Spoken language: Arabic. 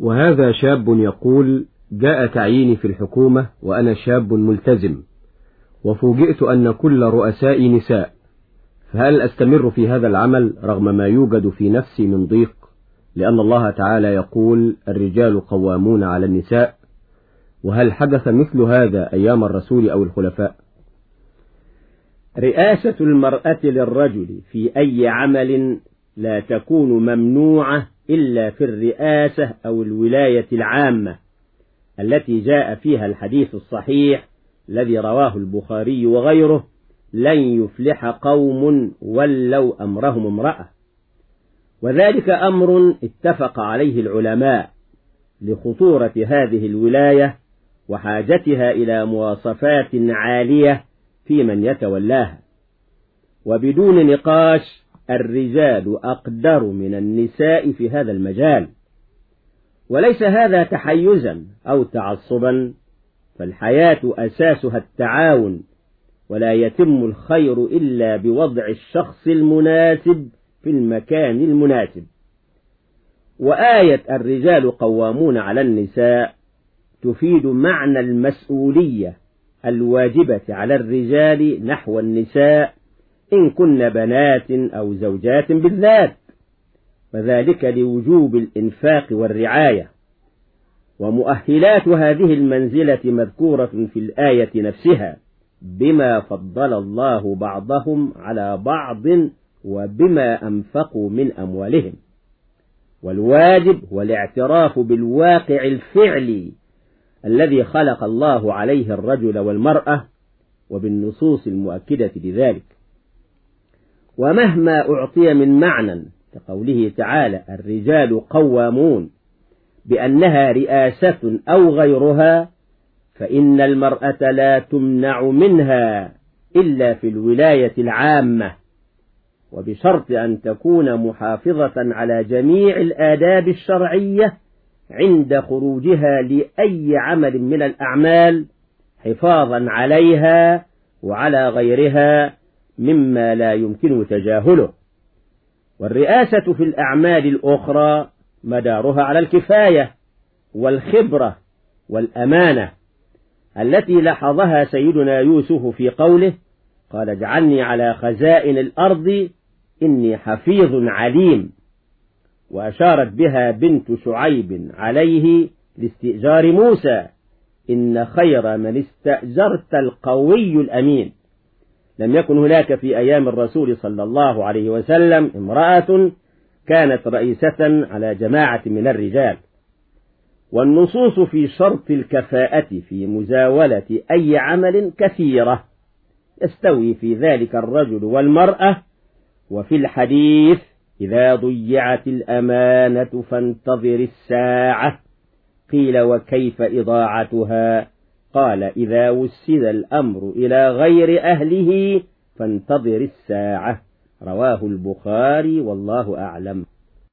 وهذا شاب يقول جاء تعييني في الحكومة وأنا شاب ملتزم وفوجئت أن كل رؤسائي نساء فهل أستمر في هذا العمل رغم ما يوجد في نفسي من ضيق؟ لأن الله تعالى يقول الرجال قوامون على النساء وهل حدث مثل هذا أيام الرسول أو الخلفاء؟ رئاسة المرأة للرجل في أي عمل لا تكون ممنوعة إلا في الرئاسة أو الولاية العامة التي جاء فيها الحديث الصحيح الذي رواه البخاري وغيره لن يفلح قوم ولوا أمرهم امرأة. وذلك أمر اتفق عليه العلماء لخطورة هذه الولاية وحاجتها إلى مواصفات عالية في من يتولاها. وبدون نقاش الرجال أقدر من النساء في هذا المجال. وليس هذا تحيزا أو تعصبا فالحياة أساسها التعاون ولا يتم الخير إلا بوضع الشخص المناسب في المكان المناسب. وآية الرجال قوامون على النساء تفيد معنى المسؤولية الواجبة على الرجال نحو النساء إن كن بنات أو زوجات بالذات وذلك لوجوب الإنفاق والرعاية. ومؤهلات هذه المنزلة مذكورة في الآية نفسها بما فضل الله بعضهم على بعض وبما أنفقوا من أموالهم. والواجب هو الاعتراف بالواقع الفعلي الذي خلق الله عليه الرجل والمرأة وبالنصوص المؤكدة لذلك. ومهما أعطي من معنى كقوله تعالى الرجال قوامون بأنها رئاسة أو غيرها فإن المرأة لا تمنع منها إلا في الولاية العامة وبشرط أن تكون محافظة على جميع الآداب الشرعية عند خروجها لأي عمل من الأعمال حفاظا عليها وعلى غيرها مما لا يمكن تجاهله. والرئاسة في الأعمال الأخرى مدارها على الكفاية والخبرة والأمانة التي لاحظها سيدنا يوسف في قوله قال اجعلني على خزائن الأرض إني حفيظ عليم. وأشارت بها بنت شعيب عليه لاستئجار موسى إن خير من استأجرت القوي الأمين. لم يكن هناك في أيام الرسول صلى الله عليه وسلم امرأة كانت رئيسة على جماعة من الرجال. والنصوص في شرط الكفاءة في مزاولة أي عمل كثيرة. يستوي في ذلك الرجل والمرأة وفي الحديث إذا ضيعت الأمانة فانتظر الساعة قيل وكيف إضاعتها؟ قال إذا وسد الأمر إلى غير أهله فانتظر الساعة. رواه البخاري والله أعلم.